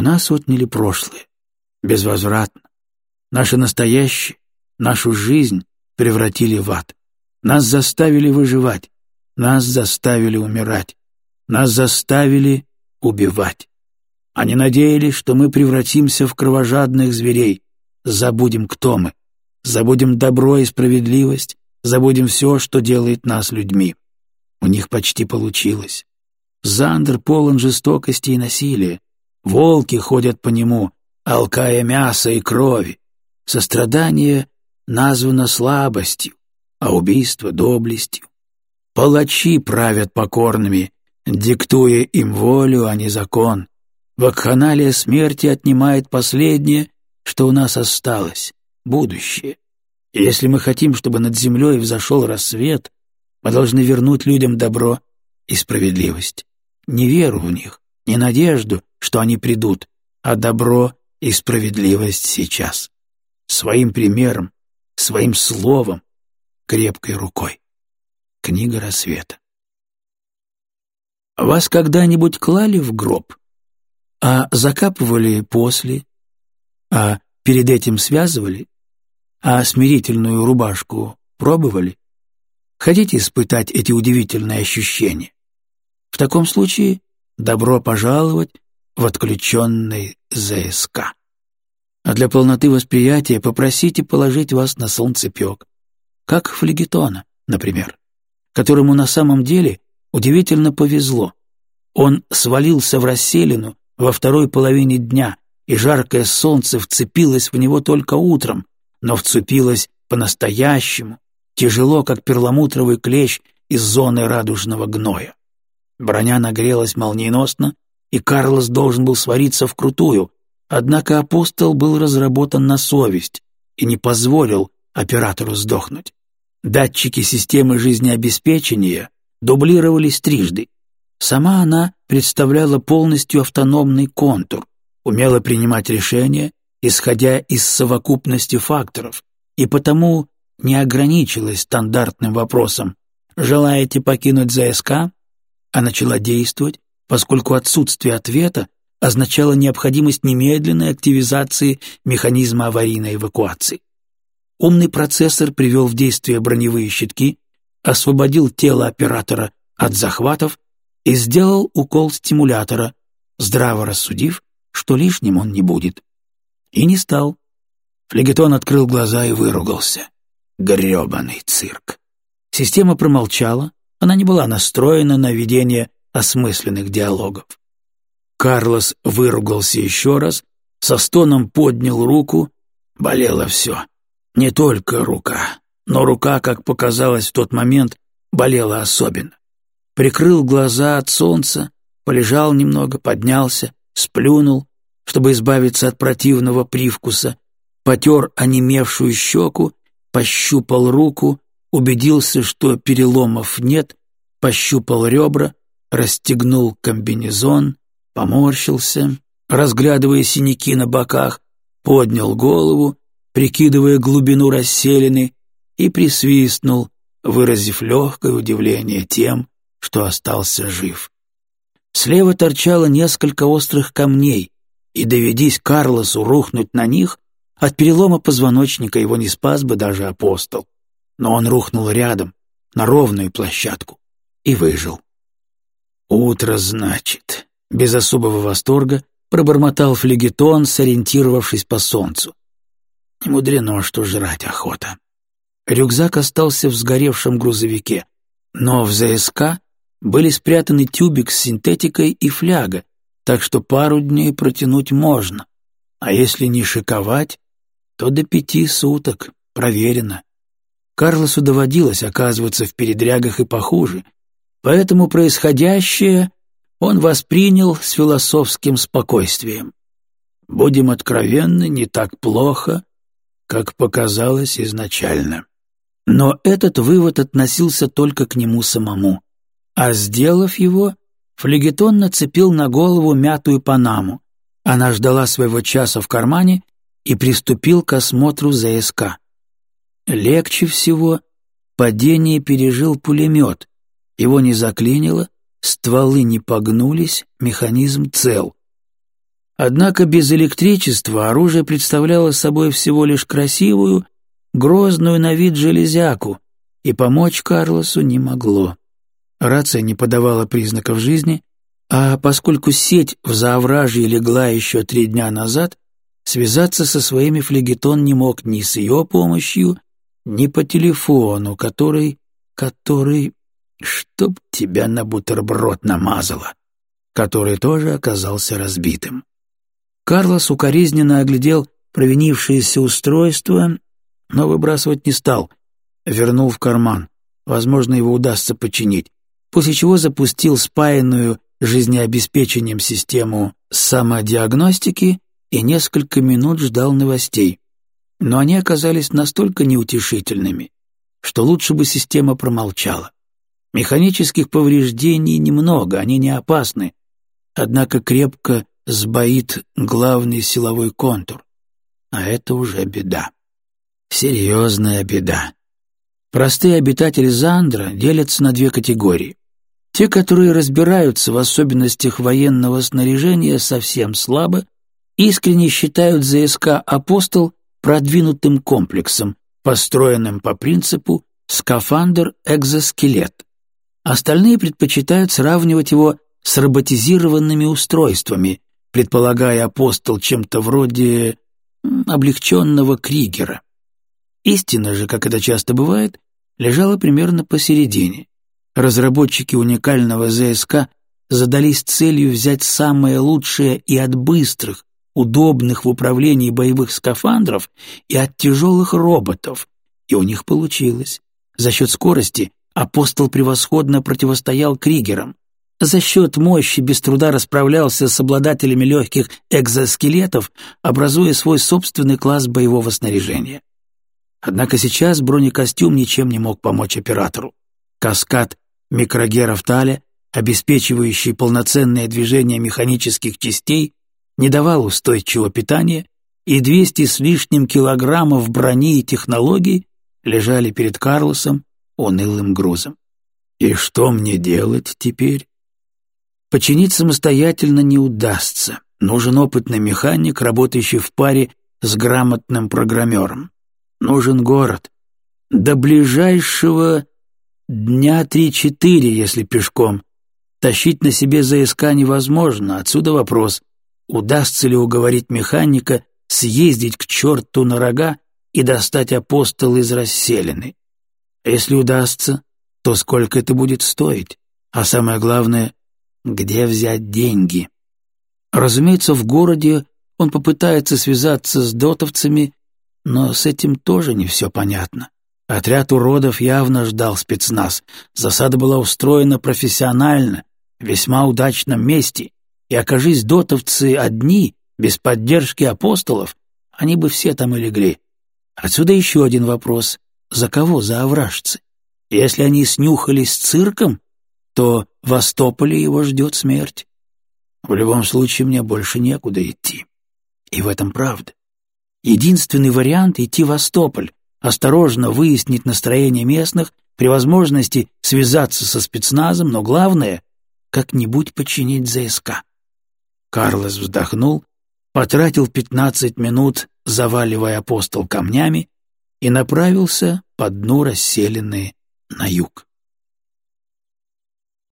У нас отняли прошлое. Безвозвратно. Наше настоящее, нашу жизнь превратили в ад. Нас заставили выживать. Нас заставили умирать. Нас заставили убивать. Они надеялись, что мы превратимся в кровожадных зверей, забудем, кто мы, забудем добро и справедливость, забудем все, что делает нас людьми. У них почти получилось. Зандер полон жестокости и насилия. Волки ходят по нему, алкая мясо и крови. Сострадание названо слабостью, а убийство — доблестью. Палачи правят покорными, диктуя им волю, а не закон. Вакханалия смерти отнимает последнее, что у нас осталось — будущее. Если мы хотим, чтобы над землей взошел рассвет, мы должны вернуть людям добро и справедливость. Не веру в них, не надежду, что они придут, а добро и справедливость сейчас. Своим примером, своим словом, крепкой рукой. Книга рассвета. Вас когда-нибудь клали в гроб? А закапывали после? А перед этим связывали? А смирительную рубашку пробовали? Хотите испытать эти удивительные ощущения? В таком случае добро пожаловать в отключенный ЗСК. А для полноты восприятия попросите положить вас на солнцепек, как флегетона, например, которому на самом деле удивительно повезло. Он свалился в расселину во второй половине дня, и жаркое солнце вцепилось в него только утром, но вцепилось по-настоящему, тяжело, как перламутровый клещ из зоны радужного гноя. Броня нагрелась молниеносно, и Карлос должен был свариться вкрутую, однако апостол был разработан на совесть и не позволил оператору сдохнуть. Датчики системы жизнеобеспечения дублировались трижды. Сама она представляла полностью автономный контур, умела принимать решения, исходя из совокупности факторов, и потому не ограничилась стандартным вопросом «Желаете покинуть ЗСК?» А начала действовать, поскольку отсутствие ответа означало необходимость немедленной активизации механизма аварийной эвакуации. Умный процессор привел в действие броневые щитки, освободил тело оператора от захватов и сделал укол стимулятора, здраво рассудив, что лишним он не будет. И не стал. Флегетон открыл глаза и выругался. Грёбаный цирк. Система промолчала, она не была настроена на ведение осмысленных диалогов. Карлос выругался еще раз, со стоном поднял руку, болело все. Не только рука, но рука, как показалось в тот момент, болела особенно. Прикрыл глаза от солнца, полежал немного, поднялся, сплюнул, чтобы избавиться от противного привкуса, потер онемевшую щеку, пощупал руку, убедился, что переломов нет, пощупал ребра, расстегнул комбинезон, поморщился, разглядывая синяки на боках, поднял голову, прикидывая глубину расселены, и присвистнул, выразив легкое удивление тем, что остался жив. Слева торчало несколько острых камней, и, доведись Карлосу рухнуть на них, от перелома позвоночника его не спас бы даже апостол. Но он рухнул рядом, на ровную площадку, и выжил. «Утро, значит», — без особого восторга пробормотал флегетон, сориентировавшись по солнцу. Не мудрено, что жрать охота. Рюкзак остался в сгоревшем грузовике, но в ЗСК были спрятаны тюбик с синтетикой и фляга, так что пару дней протянуть можно. А если не шиковать, то до пяти суток, проверено. Карлосу доводилось оказываться в передрягах и похуже, поэтому происходящее он воспринял с философским спокойствием. Будем откровенны, не так плохо, как показалось изначально. Но этот вывод относился только к нему самому, а сделав его, Флегетон нацепил на голову мятую панаму. Она ждала своего часа в кармане и приступил к осмотру ЗСК. Легче всего падение пережил пулемет. Его не заклинило, стволы не погнулись, механизм цел. Однако без электричества оружие представляло собой всего лишь красивую, грозную на вид железяку, и помочь Карлосу не могло. Рация не подавала признаков жизни, а поскольку сеть в заовражье легла еще три дня назад, связаться со своими флегетон не мог ни с ее помощью, ни по телефону, который... который... чтоб тебя на бутерброд намазало, который тоже оказался разбитым. Карлос укоризненно оглядел провинившееся устройство, но выбрасывать не стал, вернул в карман. Возможно, его удастся починить, после чего запустил спаянную жизнеобеспечением систему самодиагностики и несколько минут ждал новостей. Но они оказались настолько неутешительными, что лучше бы система промолчала. Механических повреждений немного, они не опасны, однако крепко сбоит главный силовой контур. А это уже беда. Серьезная беда. Простые обитатели Зандра делятся на две категории. Те, которые разбираются в особенностях военного снаряжения совсем слабо, искренне считают ЗСК «Апостол» продвинутым комплексом, построенным по принципу «скафандр-экзоскелет». Остальные предпочитают сравнивать его с роботизированными устройствами, предполагая апостол чем-то вроде облегченного Кригера. Истина же, как это часто бывает, лежала примерно посередине. Разработчики уникального ЗСК задались целью взять самое лучшее и от быстрых, удобных в управлении боевых скафандров, и от тяжелых роботов, и у них получилось. За счет скорости апостол превосходно противостоял Кригерам, за счет мощи без труда расправлялся с обладателями легких экзоскелетов, образуя свой собственный класс боевого снаряжения. Однако сейчас бронекостюм ничем не мог помочь оператору. Каскад микрогеров Таля, обеспечивающий полноценное движение механических частей, не давал устойчивого питания, и 200 с лишним килограммов брони и технологий лежали перед Карлосом унылым грузом. «И что мне делать теперь?» Починить самостоятельно не удастся. Нужен опытный механик, работающий в паре с грамотным программером. Нужен город. До ближайшего дня три-четыре, если пешком. Тащить на себе ЗСК невозможно, отсюда вопрос, удастся ли уговорить механика съездить к черту на рога и достать апостол из расселены. Если удастся, то сколько это будет стоить? А самое главное, где взять деньги. Разумеется, в городе он попытается связаться с дотовцами, но с этим тоже не все понятно. Отряд уродов явно ждал спецназ. Засада была устроена профессионально, в весьма удачном месте, и окажись дотовцы одни, без поддержки апостолов, они бы все там и легли. Отсюда еще один вопрос. За кого за овражцы? Если они снюхались с цирком, то в Остополе его ждет смерть. В любом случае мне больше некуда идти. И в этом правда. Единственный вариант — идти в Остополь, осторожно выяснить настроение местных, при возможности связаться со спецназом, но главное — как-нибудь починить ЗСК. Карлос вздохнул, потратил пятнадцать минут, заваливая апостол камнями, и направился по дну расселенные на юг.